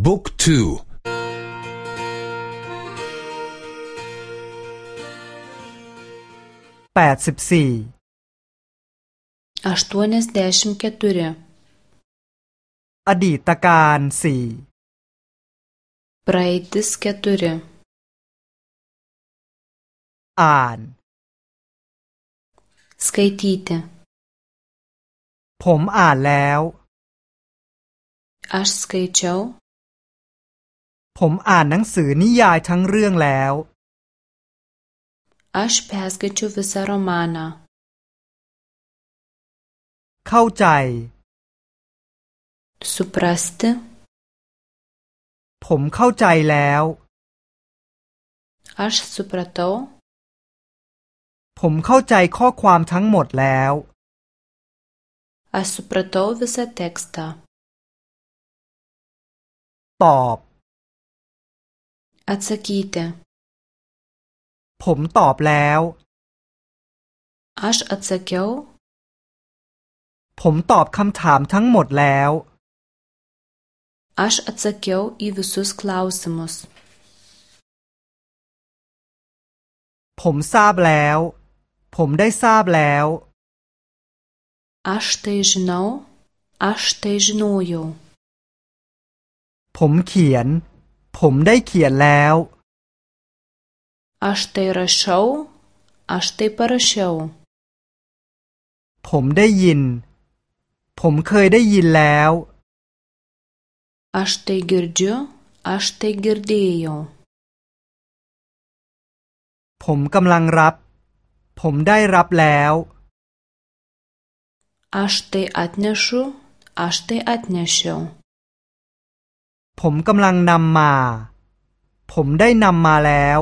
بوك تو باتسبسي أشتوانس داشم كتوري أدي تكان سي برايتس كتوري آن سكيتيتي ผมอ่านแล้ว Aš skaičiau ผมอ่านหนังสือนิยายทั้งเรื่องแล้ว เข้าใจสุปร a s ผมเข้าใจแล้ว ผมเข้าใจข้อความทั้งหมดแล้ว ตอบ atsakyti ผมตอบแล้ว aš atsakiau ผมตอบคำถามทั้งหมดแล้ว aš atsakiau į visus klausimus ผมทราบแล้ว ผมได้ทราบแล้ว aš tai žinau aš tai žinojau ผมเขียนผมได้เขียนแล้ว อัชเตรชวอัชเตปรชวผมได้ยิน ผมเคยได้ยินแล้ว อัชเตกิร์จูอัชเตกิร์เดียว ผมกำลังรับ ผมได้รับแล้ว อัชเตอัตเนชูอัชเตอัตเนชูผมกำลังนำมา ผมได้นำมาแล้ว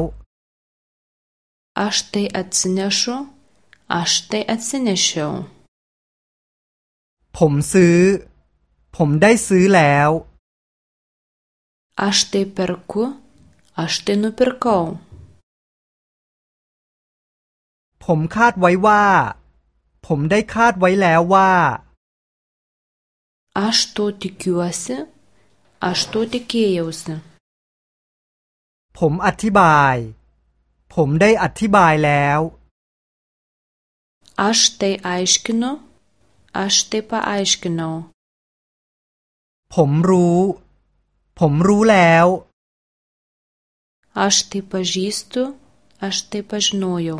อัชเตอัตเนโชอัชเตอัตเนโชผมซื้อ ผมได้ซื้อแล้วอัชเตเปรคูอัชเตโนเปรคูผมคาดไว้ว่า ผมได้คาดไว้แล้วว่าอัชโตติกิวาเซ Aš to tikėjausi. ผมอธิบายผมได้อธิบายแล้ว Aš tai aiškinu. Aš tai paaiškinau. ผมรู้ ผมรู้แล้ว Aš tai pažįstu. Aš tai pažinojau.